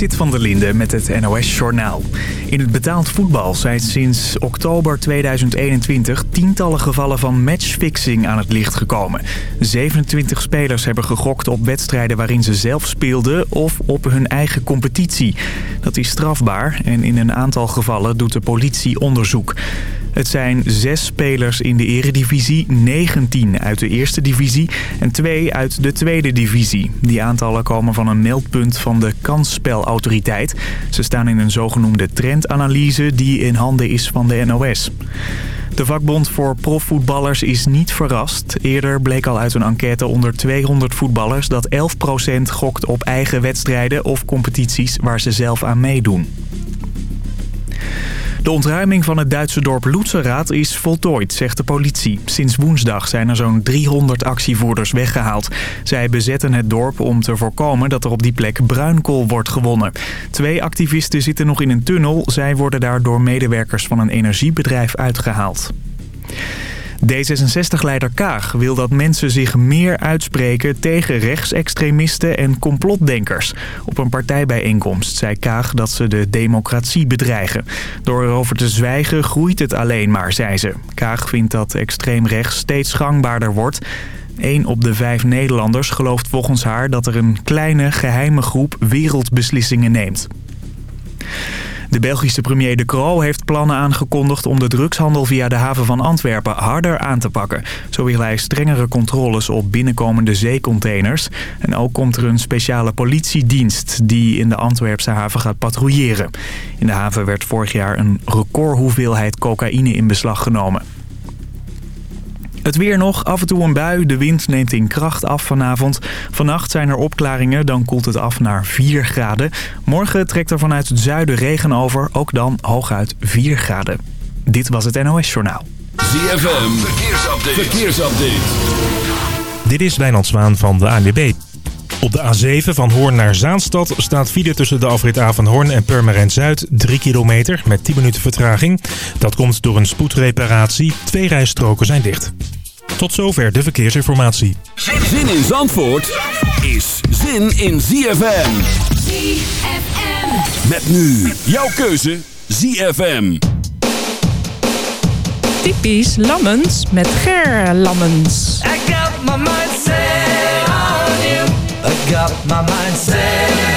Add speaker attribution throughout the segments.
Speaker 1: Sit van der Linde met het NOS-journaal. In het betaald voetbal zijn sinds oktober 2021 tientallen gevallen van matchfixing aan het licht gekomen. 27 spelers hebben gegokt op wedstrijden waarin ze zelf speelden of op hun eigen competitie. Dat is strafbaar en in een aantal gevallen doet de politie onderzoek. Het zijn zes spelers in de eredivisie, 19 uit de eerste divisie en twee uit de tweede divisie. Die aantallen komen van een meldpunt van de kansspelautoriteit. Ze staan in een zogenoemde trendanalyse die in handen is van de NOS. De vakbond voor profvoetballers is niet verrast. Eerder bleek al uit een enquête onder 200 voetballers dat 11% gokt op eigen wedstrijden of competities waar ze zelf aan meedoen. De ontruiming van het Duitse dorp Lutzerat is voltooid, zegt de politie. Sinds woensdag zijn er zo'n 300 actievoerders weggehaald. Zij bezetten het dorp om te voorkomen dat er op die plek bruinkool wordt gewonnen. Twee activisten zitten nog in een tunnel. Zij worden daar door medewerkers van een energiebedrijf uitgehaald. D66-leider Kaag wil dat mensen zich meer uitspreken tegen rechtsextremisten en complotdenkers. Op een partijbijeenkomst zei Kaag dat ze de democratie bedreigen. Door erover te zwijgen groeit het alleen maar, zei ze. Kaag vindt dat extreem rechts steeds gangbaarder wordt... Een op de vijf Nederlanders gelooft volgens haar dat er een kleine geheime groep wereldbeslissingen neemt. De Belgische premier De Croo heeft plannen aangekondigd om de drugshandel via de haven van Antwerpen harder aan te pakken. Zo wil hij strengere controles op binnenkomende zeecontainers. En ook komt er een speciale politiedienst die in de Antwerpse haven gaat patrouilleren. In de haven werd vorig jaar een recordhoeveelheid cocaïne in beslag genomen. Het weer nog, af en toe een bui. De wind neemt in kracht af vanavond. Vannacht zijn er opklaringen, dan koelt het af naar 4 graden. Morgen trekt er vanuit het zuiden regen over, ook dan hooguit 4 graden. Dit was het NOS Journaal.
Speaker 2: ZFM, verkeersupdate. verkeersupdate.
Speaker 3: Dit is Wijnand Zwaan van de ANWB. Op de A7 van Hoorn naar Zaanstad staat file tussen de afrit A van Hoorn en Purmerend Zuid 3 kilometer met 10 minuten vertraging. Dat komt door een spoedreparatie. Twee rijstroken zijn dicht. Tot zover de verkeersinformatie.
Speaker 2: Zin in Zandvoort is zin in ZFM.
Speaker 4: ZFM.
Speaker 2: Met nu jouw keuze ZFM.
Speaker 5: Typisch Lammens met Ger Lammens.
Speaker 6: I got my mind set on you. I got my mind set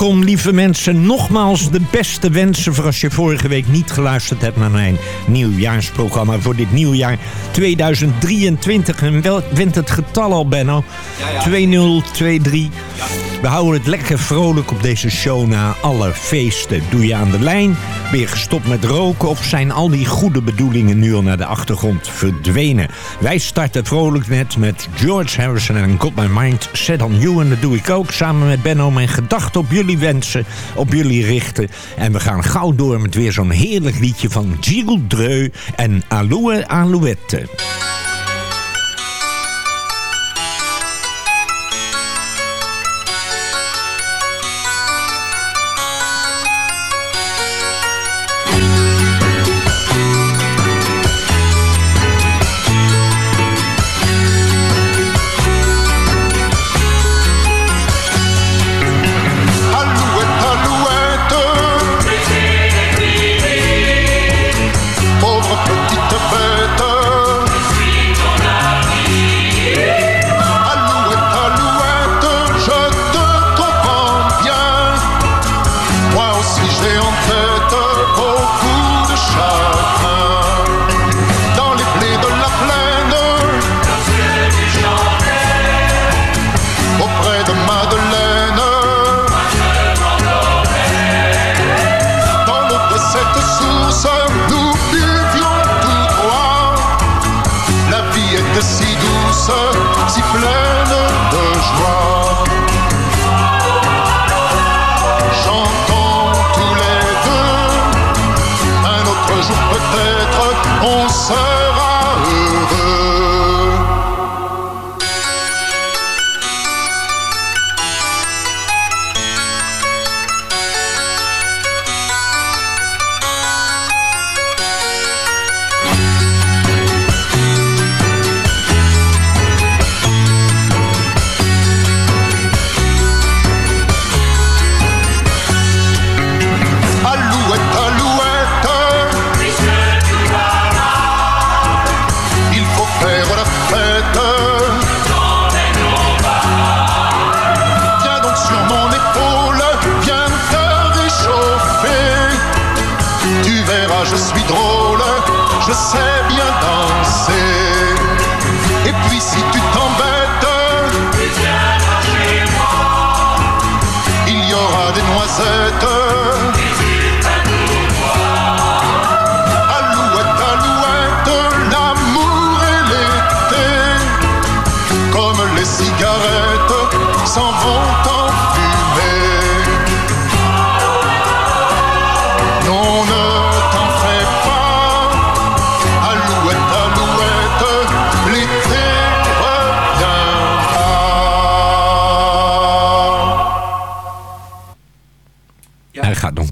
Speaker 7: Welkom lieve mensen, nogmaals de beste wensen voor als je vorige week niet geluisterd hebt naar mijn nieuwjaarsprogramma voor dit nieuwjaar 2023. En wel wint het getal al Benno, 2023. We houden het lekker vrolijk op deze show na alle feesten. Doe je aan de lijn, ben je gestopt met roken of zijn al die goede bedoelingen nu al naar de achtergrond verdwenen? Wij starten vrolijk net met George Harrison en Got My Mind Set On You. En dat doe ik ook samen met Benno. Mijn gedachten op jullie wensen, op jullie richten. En we gaan gauw door met weer zo'n heerlijk liedje van Gilles Dreu en Aloe. Alouette,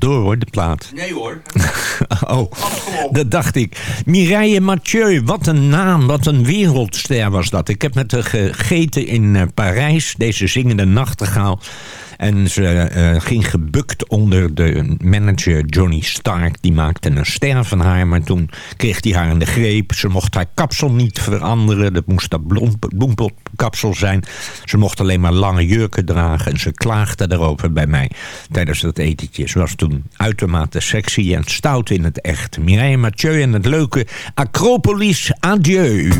Speaker 7: door hoor, de plaat.
Speaker 4: Nee hoor.
Speaker 7: Oh, dat dacht ik. Mireille Mathieu, wat een naam, wat een wereldster was dat. Ik heb met haar gegeten in eh, Parijs, deze zingende nachtegaal.
Speaker 8: En ze eh, ging gebukt onder de manager Johnny Stark. Die maakte een ster van haar, maar toen kreeg hij haar in de greep. Ze mocht haar kapsel niet veranderen. Dat moest dat bloempotkapsel zijn. Ze mocht alleen maar lange jurken dragen. En ze klaagde daarover bij mij tijdens dat etentje. Ze was toen uitermate sexy en stout in het echt. Mireille Mathieu en het leuke Acropolis Adieu.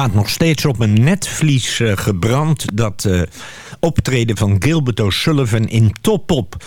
Speaker 8: Staat nog steeds op een netvlies eh, gebrand. Dat eh, optreden van Gilbert O'Sullivan in Topop.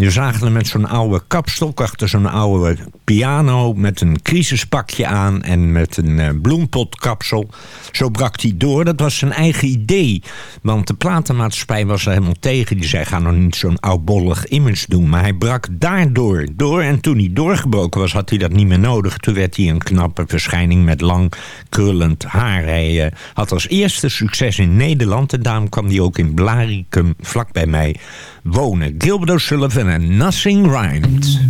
Speaker 8: Je zagen hem met zo'n oude kapstok achter zo'n oude piano... met een crisispakje aan en met een eh, bloempotkapsel. Zo brak hij door. Dat was zijn eigen idee. Want de platenmaatschappij was er helemaal tegen. Die zei, ga nou niet zo'n oudbollig image doen. Maar hij brak daardoor door. En toen hij doorgebroken was, had hij dat niet meer nodig. Toen werd hij een knappe verschijning met lang krullend haar. Hij eh, had als eerste succes in Nederland. En daarom kwam hij ook in Blaricum, vlak bij mij, wonen. Gilbert O'Sullivan en Nothing Rhymed.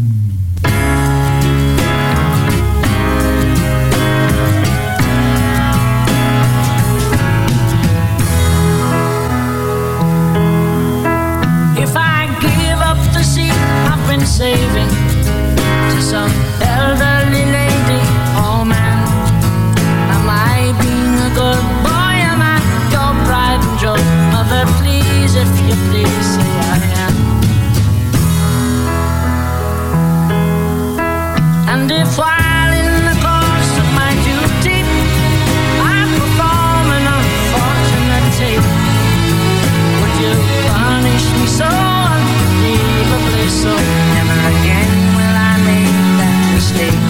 Speaker 9: Never again will I make that mistake.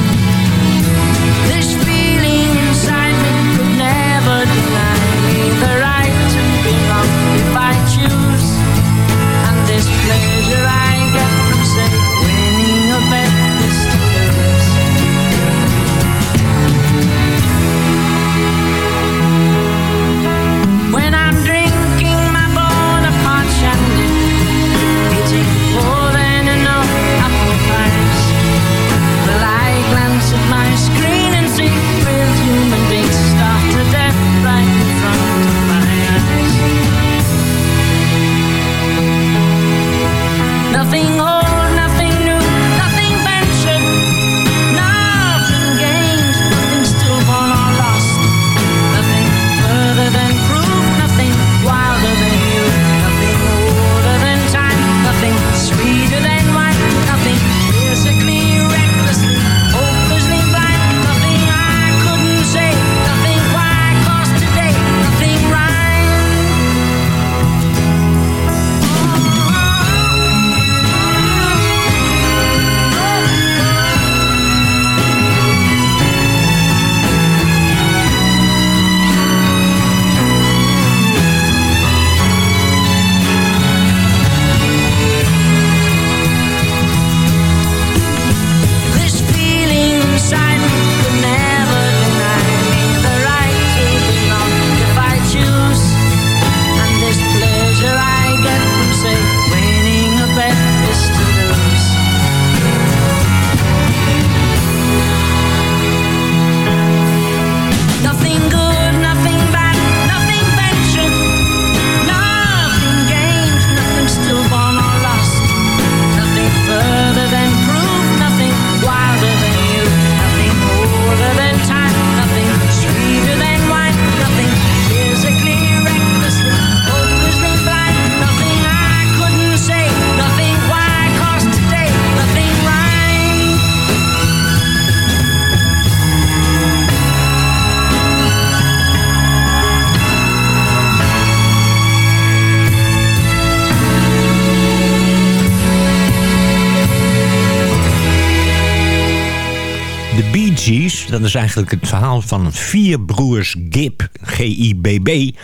Speaker 4: Eigenlijk het verhaal van vier broers Gibb, G-I-B-B.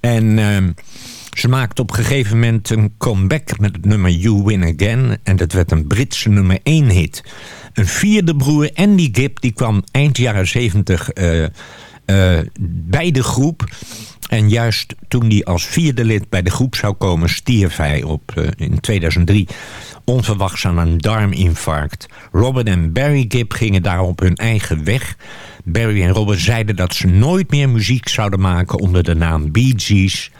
Speaker 4: En ehm, ze maakten op een gegeven moment een comeback met het nummer You Win Again. En dat werd een Britse nummer 1 hit. Een vierde broer, Andy Gibb, die kwam eind jaren 70 eh, eh, bij de groep. En juist toen hij als vierde lid bij de groep zou komen... stierf hij op, eh, in 2003 onverwachts aan een darminfarct. Robert en Barry Gibb gingen daarop hun eigen weg. Barry en Robert zeiden dat ze nooit meer muziek zouden maken onder de naam Bee Gees.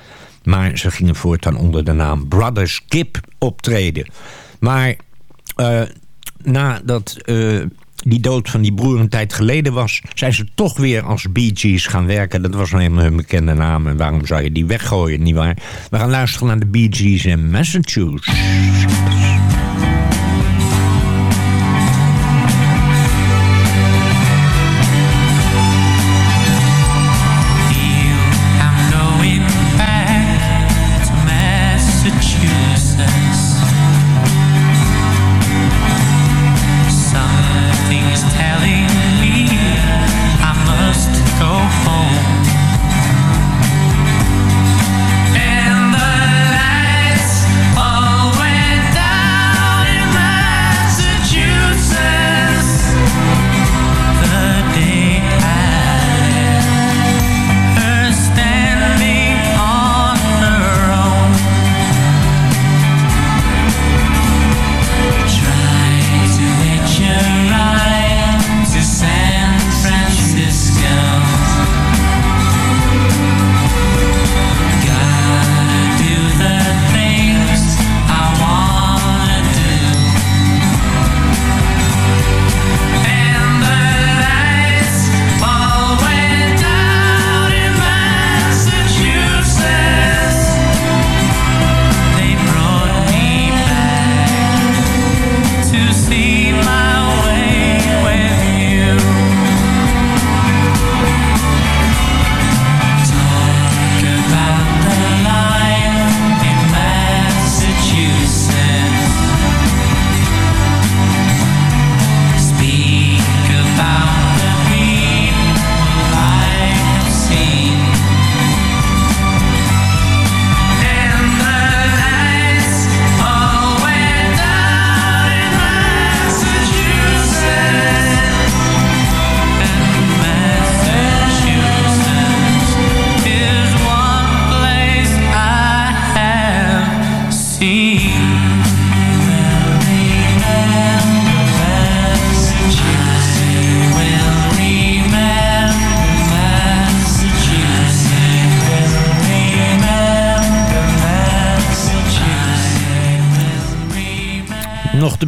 Speaker 4: Maar ze gingen voortaan onder de naam Brothers Gibb optreden. Maar eh, nadat eh, die dood van die broer een tijd geleden was... zijn ze toch weer als Bee Gees gaan werken. Dat was nou eenmaal hun bekende naam. En waarom zou je die weggooien, nietwaar? We gaan luisteren naar de Bee Gees in Massachusetts.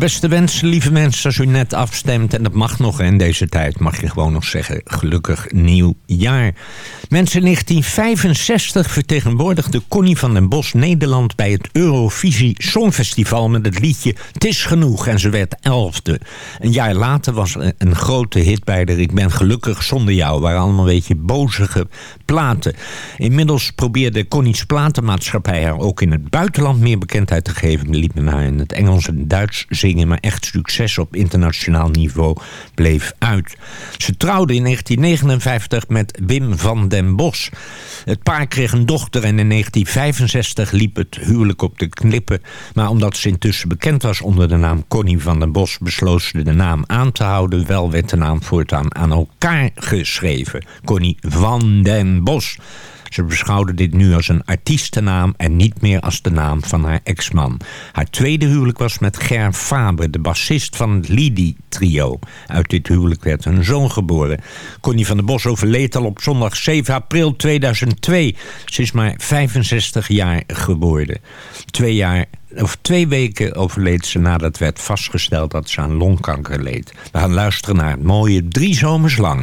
Speaker 4: Beste wensen, lieve mensen, als u net afstemt. En dat mag nog in deze tijd, mag je gewoon nog zeggen. Gelukkig nieuw jaar. Mensen, in 1965 vertegenwoordigde Connie van den Bos Nederland... bij het Eurovisie Songfestival met het liedje Het is genoeg. En ze werd elfde. Een jaar later was een grote hit bij de Ik ben gelukkig zonder jou. Waren allemaal een beetje bozige platen. Inmiddels probeerde Connie's platenmaatschappij haar ook in het buitenland meer bekendheid te geven. Liet men haar in het Engels en Duits zingen, maar echt succes op internationaal niveau bleef uit. Ze trouwde in 1959 met Wim van den Bos. Het paar kreeg een dochter en in 1965 liep het huwelijk op de knippen. Maar omdat ze intussen bekend was onder de naam Connie van den Bos... besloot ze de naam aan te houden. Wel werd de naam voortaan aan elkaar geschreven. Connie van den Bos. Ze beschouwde dit nu als een artiestennaam en niet meer als de naam van haar ex-man. Haar tweede huwelijk was met Ger Faber, de bassist van het Lidi-trio. Uit dit huwelijk werd een zoon geboren. Connie van der Bos overleed al op zondag 7 april 2002. Ze is maar 65 jaar geworden. Twee jaar of twee weken overleed ze nadat werd vastgesteld dat ze aan longkanker leed. We gaan luisteren naar het mooie Drie Zomers Lang.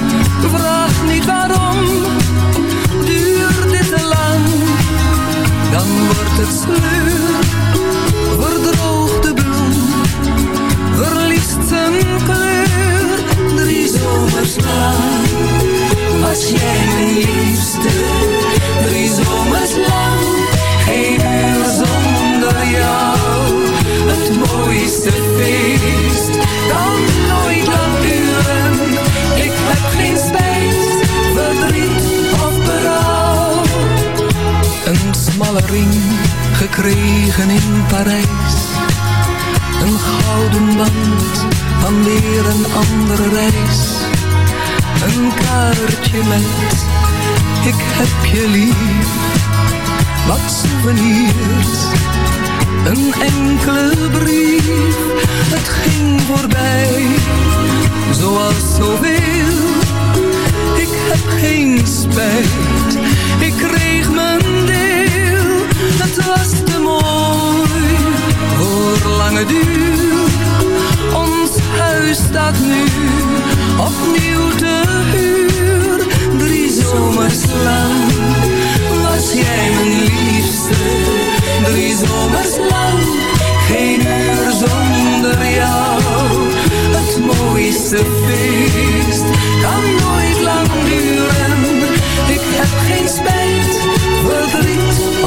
Speaker 10: Vraag niet waarom, duurt dit te lang. Dan wordt het sleur, verdroogt de bloem, verliest zijn kleur. Drie zomers lang was jij mijn liefste. Drie zomers lang, geen uur zonder jou. Het mooiste feest kan Smalle ring gekregen in Parijs. Een gouden band van weer een andere reis. Een kaartje met ik heb je lief. Wat souvenirs, een enkele brief. Het ging voorbij, zoals zoveel. Ik heb geen spijt, ik kreeg mijn deel. Het was te mooi voor lange duur. Ons huis staat nu opnieuw te huur. Drie zomers lang was jij mijn liefste. Drie zomers lang, geen uur zonder jou. Het mooiste feest kan nooit lang duren. Ik heb geen spijt, verdriet.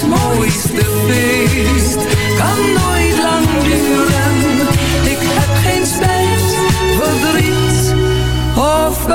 Speaker 10: Het mooiste feest kan nooit lang duren. Ik heb geen spijt, verdriet of.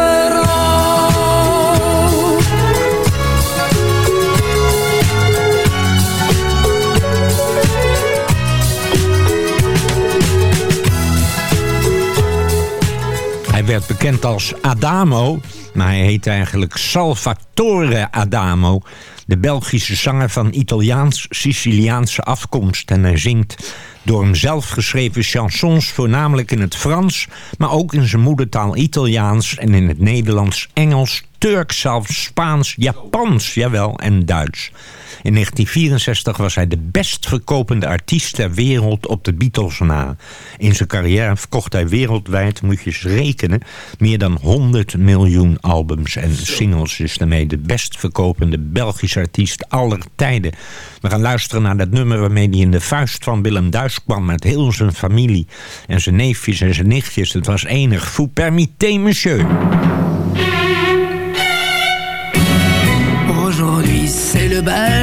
Speaker 4: Hij werd bekend als Adamo, maar hij heet eigenlijk Salvatore Adamo. De Belgische zanger van Italiaans-Siciliaanse afkomst. En hij zingt door hem zelf geschreven chansons voornamelijk in het Frans... maar ook in zijn moedertaal Italiaans en in het Nederlands, Engels, Turks, zelfs Spaans, Japans, jawel, en Duits. In 1964 was hij de best verkopende artiest ter wereld op de Beatles na. In zijn carrière verkocht hij wereldwijd, moet je eens rekenen... meer dan 100 miljoen albums en singles. Is daarmee de best verkopende Belgische artiest aller tijden. We gaan luisteren naar dat nummer waarmee hij in de vuist van Willem Duis kwam... met heel zijn familie en zijn neefjes en zijn nichtjes. Het was enig. Vous permettez, monsieur.
Speaker 11: Aujourd'hui c'est le bal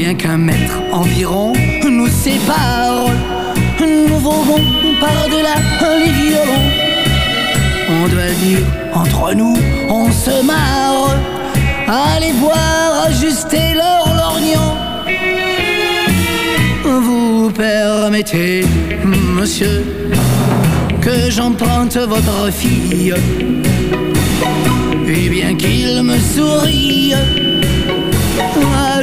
Speaker 11: Bien qu'un mètre environ nous sépare, nous voguons par-delà les violons. On doit dire, entre nous, on se marre. Allez voir ajuster leur lorgnon. Vous permettez, monsieur, que j'emprunte votre fille. Et bien qu'il me sourie,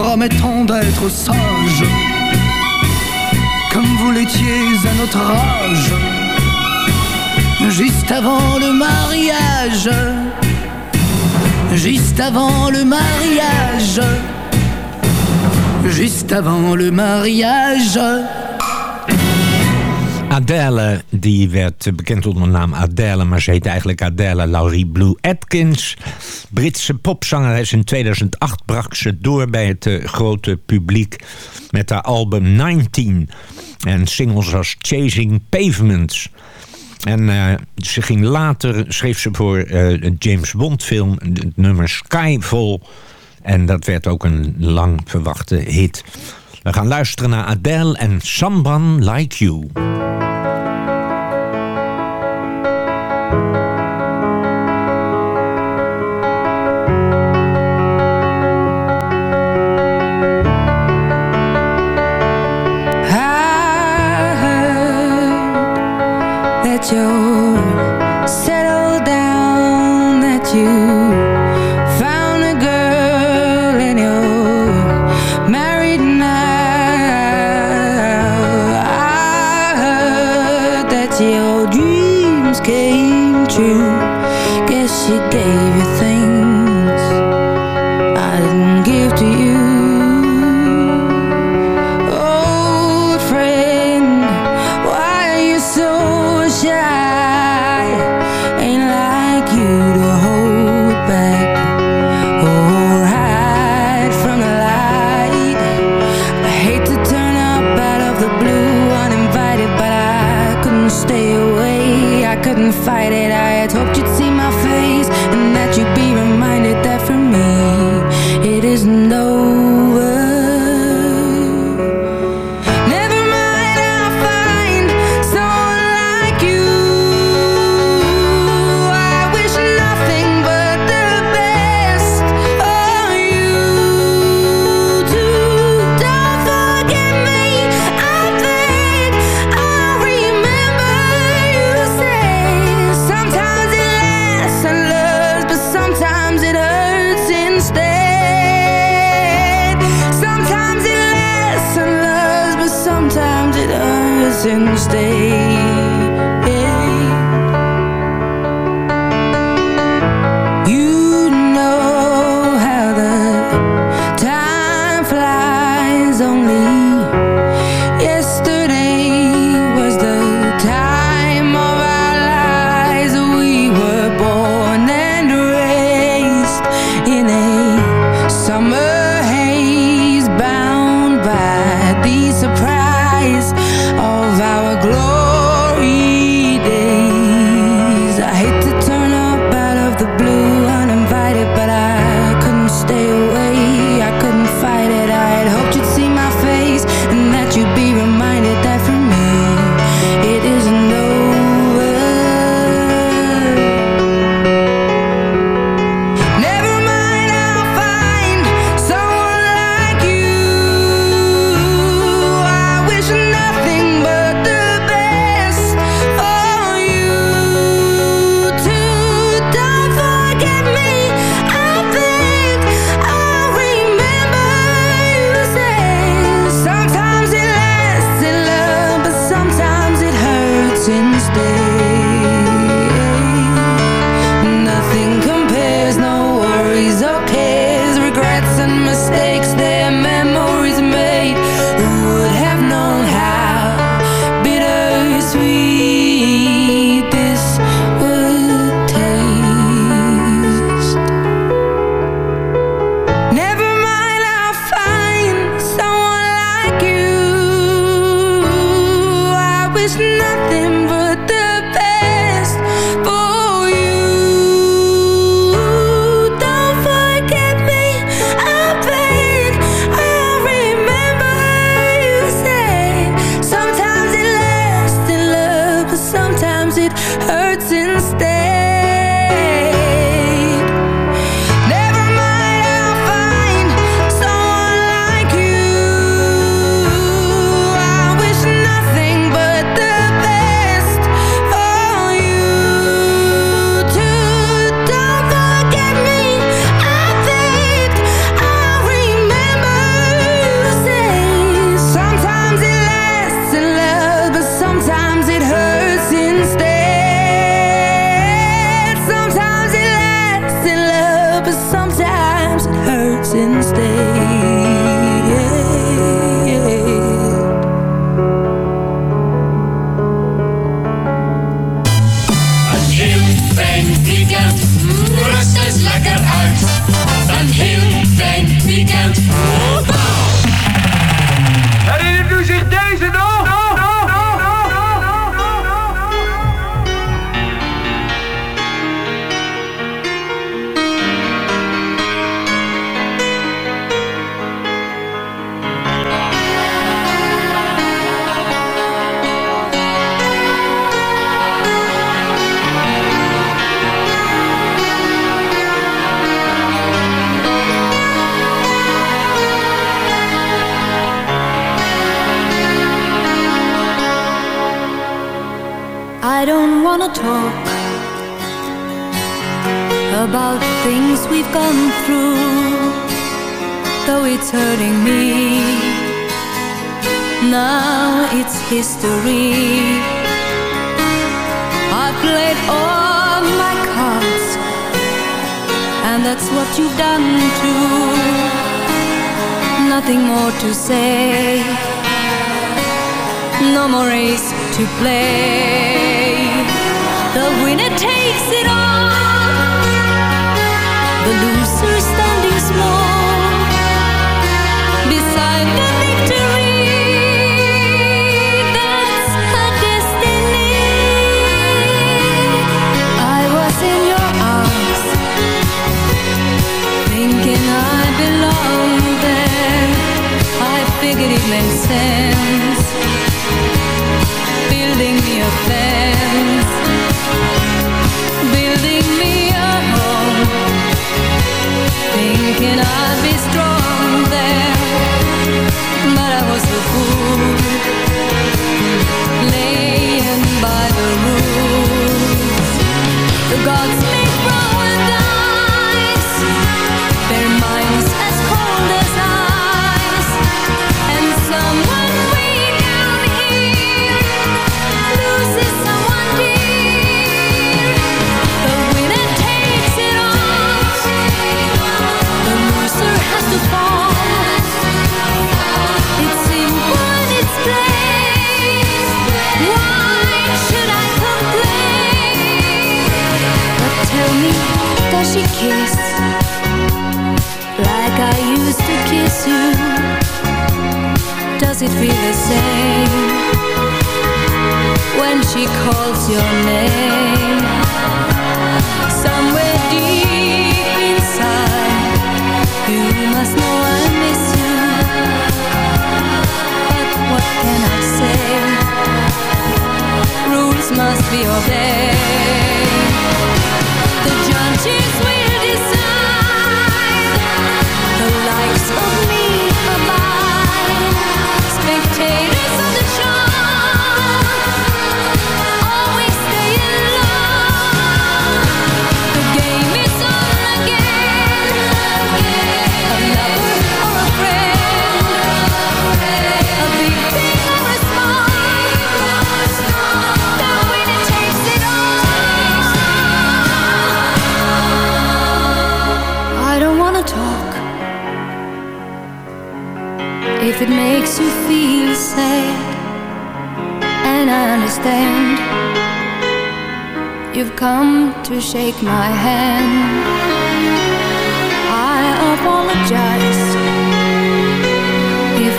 Speaker 11: nous promettons d'être sages, comme vous l'étiez à notre âge, juste avant le mariage, juste avant le mariage, juste avant le mariage.
Speaker 4: Adele, die werd bekend onder de naam Adele, maar ze heet eigenlijk Adele Laurie Blue Atkins. Britse popzangeres in 2008 brak ze door bij het eh, grote publiek met haar album 19 en singles als Chasing Pavements. En eh, ze ging later, schreef ze voor eh, een James Bond film het nummer Skyfall. En dat werd ook een lang verwachte hit. We gaan luisteren naar Adele en
Speaker 12: Someone Like You.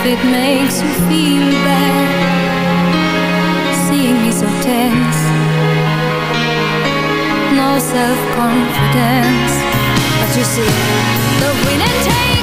Speaker 12: it
Speaker 13: makes you feel bad Seeing me so tense No self-confidence But you see, the winning. takes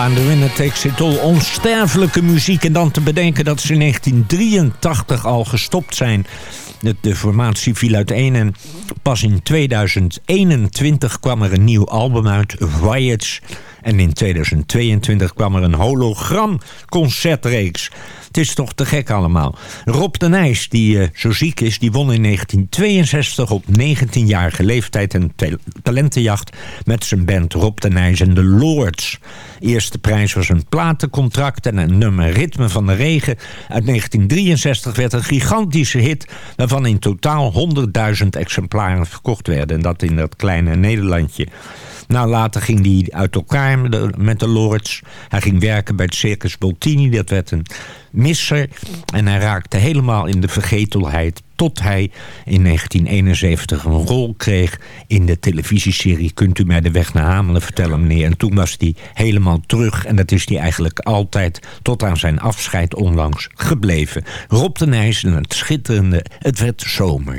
Speaker 4: ABBA en de Winner Takes It All. Onsterfelijke muziek. En dan te bedenken dat ze in 1983 al gestopt zijn. De, de formatie viel uiteen en pas in 2021 kwam er een nieuw album uit, Riots. En in 2022 kwam er een hologram concertreeks. Het is toch te gek allemaal. Rob de Nijs, die eh, zo ziek is, die won in 1962 op 19-jarige leeftijd een ta- talentenjacht met zijn band Rob de Nijs en de Lords. Eerste prijs was een platencontract en een nummer Ritme van de Regen. Uit 1963 werd een gigantische hit waarvan in totaal 100.000 exemplaren verkocht werden. En dat in dat kleine Nederlandje. Nou, later ging hij uit elkaar met de, met de Lords. Hij ging werken bij het Circus Boltini. Dat werd een misser. En hij raakte helemaal in de vergetelheid. Tot hij in 1971 een rol kreeg in de televisieserie... Kunt u mij de weg naar Hamelen vertellen, meneer? En toen was hij helemaal terug. En dat is hij eigenlijk altijd tot aan zijn afscheid onlangs gebleven. Rob de Nijs en het schitterende Het werd zomer.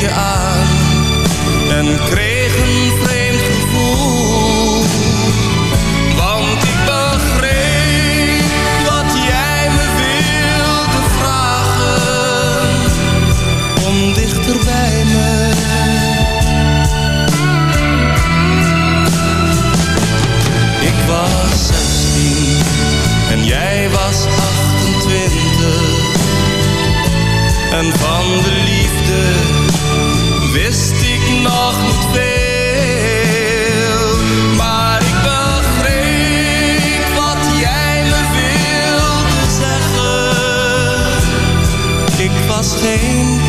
Speaker 6: Je aan en kreeg was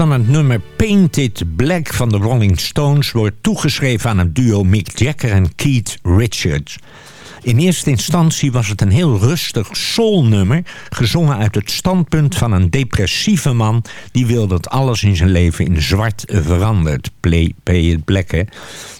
Speaker 6: van het
Speaker 4: nummer Painted Black van de Rolling Stones wordt toegeschreven aan het duo Mick Jagger en Keith Richards. In eerste instantie was het een heel rustig soulnummer, gezongen uit het standpunt van een depressieve man die wil dat alles in zijn leven in zwart verandert. Play, it black?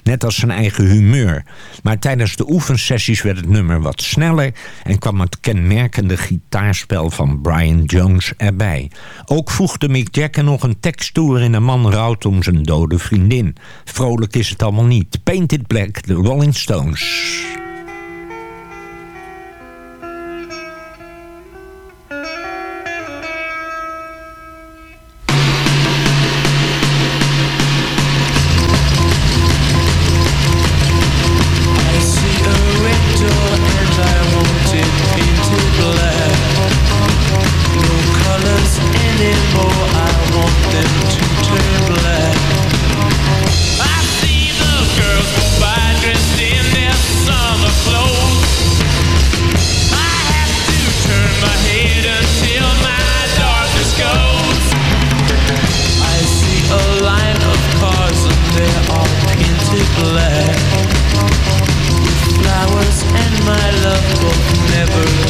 Speaker 4: Net als zijn eigen humeur. Maar tijdens de oefensessies werd het nummer wat sneller en kwam het kenmerkende gitaarspel van Brian Jones erbij. Ook voegde Mick Jagger nog een tekst toe waarin een man rouwt om zijn dode vriendin. Vrolijk is het allemaal niet. Painted Black, The Rolling Stones.
Speaker 14: people never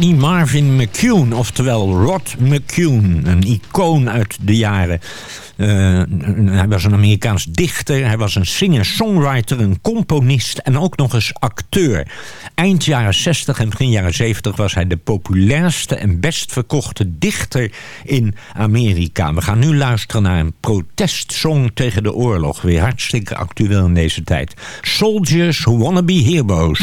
Speaker 4: Rodney Marvin McCune, oftewel Rod McCune. Een icoon uit de jaren. eh, hij was een Amerikaans dichter, hij was een singer-songwriter, een componist en ook nog eens acteur. Eind jaren 60 en begin jaren 70 was hij de populairste en best verkochte dichter in Amerika. We gaan nu luisteren naar een protestsong tegen de oorlog. Weer hartstikke actueel in deze tijd. Soldiers Who Wanna Be Heroes.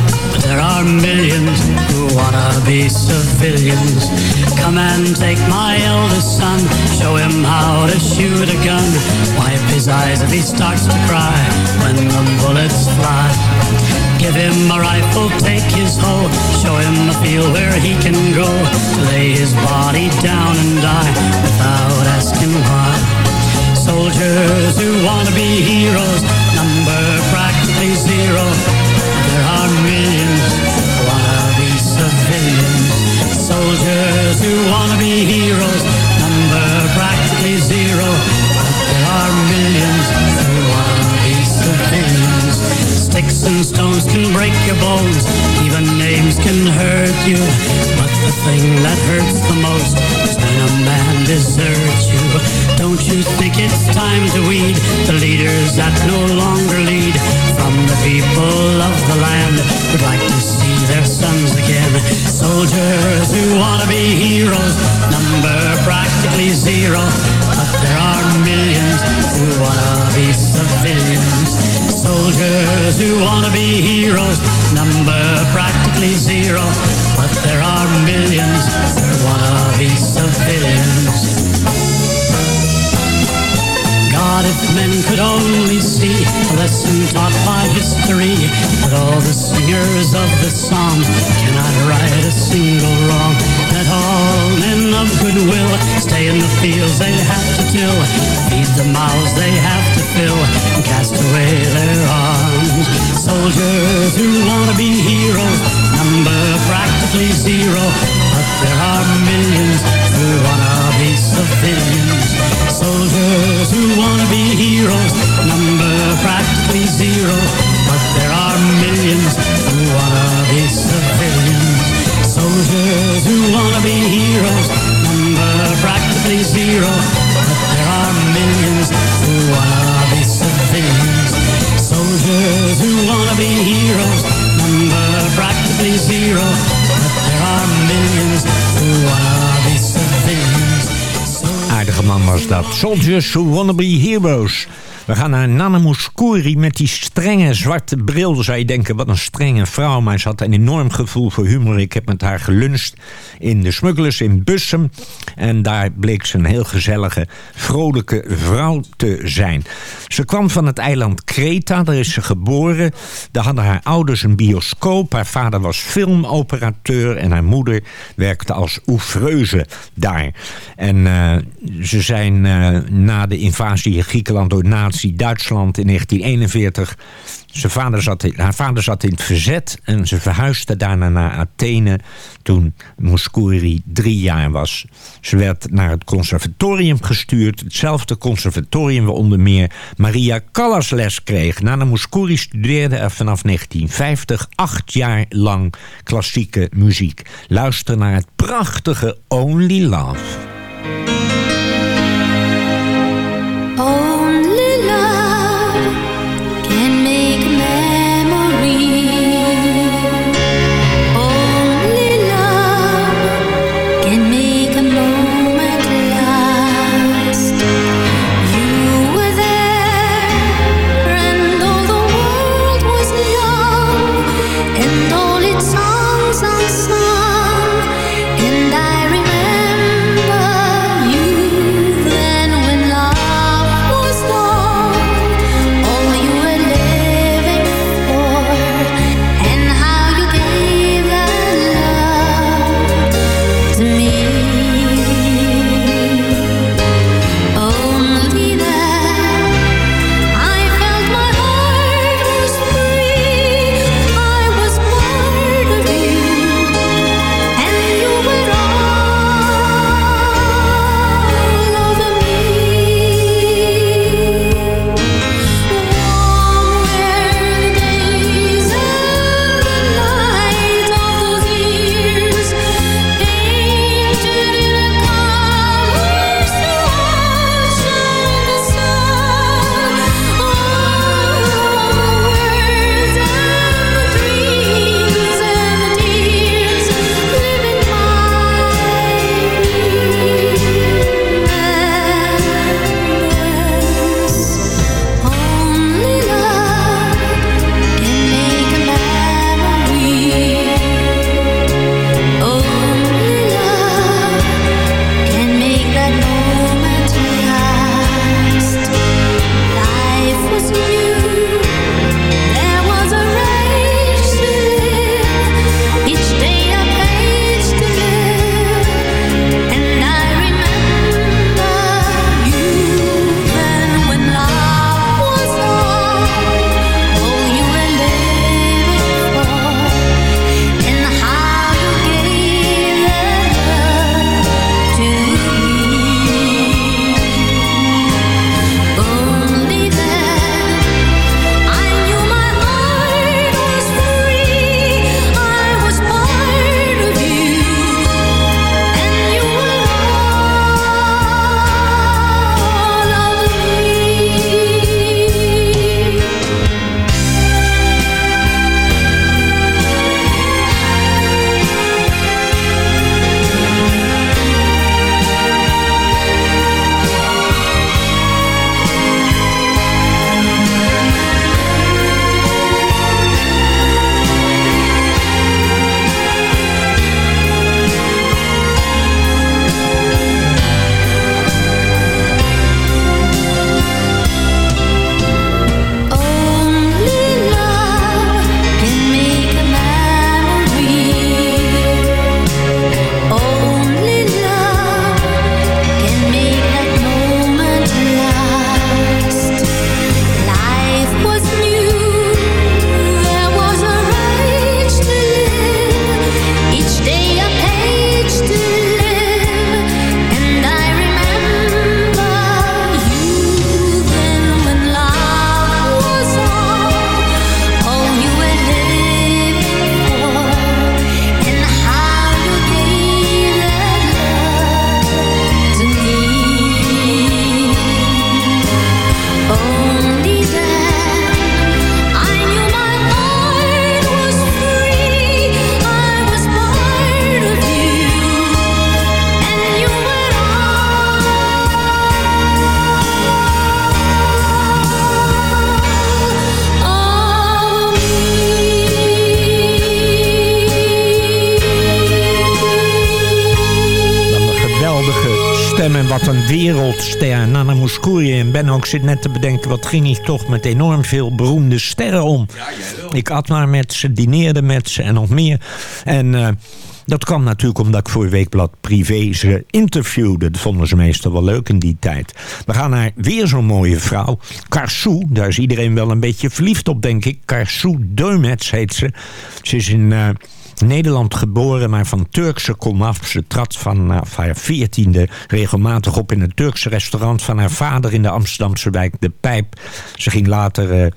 Speaker 15: but there are millions who wanna be civilians. Come and take my eldest son, show him how to shoot a gun. Wipe his eyes if he starts to cry when the bullets fly. Give him a rifle, take his hoe, show him a field where he can go. Lay his body down and die without asking why. Soldiers who wanna be heroes heroes, Sticks and stones can break your bones, even names can hurt you. But the thing that hurts the most is when a man deserts you. Don't you think it's time to weed the leaders that no longer lead? From the people of the land would like to see their sons again. Soldiers who wanna be heroes, number practically zero. There are millions who wanna be civilians. Soldiers who wanna be heroes, number practically zero. But there are millions who wanna be civilians. God, if men could only see a lesson taught by history, that all the singers of the psalms cannot right a single wrong. Men of goodwill stay in the fields they have to till, feed the mouths they have to fill, and cast away their arms. Soldiers who wanna be heroes, number practically zero, but there are millions who wanna be civilians. Soldiers who wanna be heroes, number practically zero, but there are millions who wanna be civilians. Soldiers who wanna be heroes, number practically zero, but there are millions who wanna be civilians. Soldiers who wanna be heroes, number practically zero, but there are millions who wanna be civilians.
Speaker 4: Aardige man was dat. Soldiers Who Wanna Be Heroes. We gaan naar Nana Mouskouri met die strenge zwarte bril. Zou je denken, wat een strenge vrouw. Maar ze had een enorm gevoel voor humor. Ik heb met haar geluncht in de Smugglers in Bussum. En daar bleek ze een heel gezellige, vrolijke vrouw te zijn. Ze kwam van het eiland Kreta, daar is ze geboren. Daar hadden haar ouders een bioscoop. Haar vader was filmoperateur en haar moeder werkte als oefreuze daar. En eh, ze zijn eh, na de invasie in Griekenland door Nazi-Duitsland in 1941... Zijn vader zat in, haar vader zat in het verzet en ze verhuisde daarna naar Athene toen Mouskouri drie jaar was. Ze werd naar het conservatorium gestuurd. Hetzelfde conservatorium waar onder meer Maria Callas les kreeg. Nana Mouskouri studeerde er vanaf 1950 acht jaar lang klassieke muziek. Luister naar het prachtige Only Love. Zit net te bedenken... wat ging ik toch met enorm veel beroemde sterren om. Ik at maar met ze, dineerde met ze en nog meer. En... eh, dat kwam natuurlijk omdat ik voor Weekblad Privé ze interviewde. Dat vonden ze meestal wel leuk in die tijd. We gaan naar weer zo'n mooie vrouw. Karsou, daar is iedereen wel een beetje verliefd op, denk ik. Karsou Deumets heet ze. Ze is in eh, Nederland geboren, maar van Turkse komaf. Ze trad vanaf haar veertiende regelmatig op in het Turkse restaurant van haar vader in de Amsterdamse wijk De Pijp. Ze ging later eh,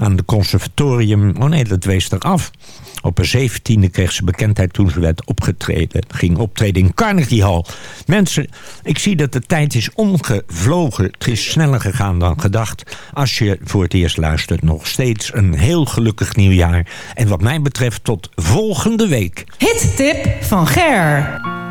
Speaker 4: aan de conservatorium. Oh nee, dat wees eraf. Op haar zeventiende kreeg ze bekendheid toen ze werd opgetreden. Ging optreden in Carnegie Hall. Mensen, ik zie dat de tijd is omgevlogen. Het is sneller gegaan dan gedacht. Als je voor het eerst luistert, nog steeds een heel gelukkig nieuwjaar. En wat mij betreft tot volgende week.
Speaker 5: Hittip van Ger.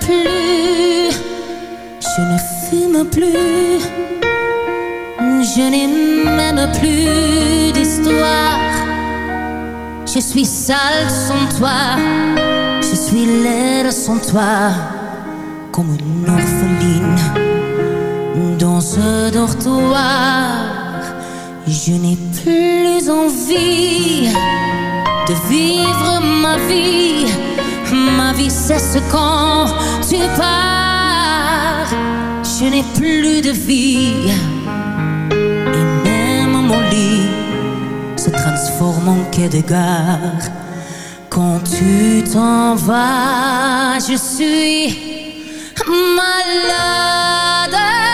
Speaker 8: Plus, je ne fume plus, je n'ai même plus d'histoire. Je suis sale sans toi, je suis laide sans toi, comme une orpheline dans ce dortoir. Je n'ai plus envie de vivre ma vie. Vie cesse quand tu pars. Je n'ai plus de vie. Et même mon lit se transforme en quai de gare. Quand tu t'en vas, je suis malade.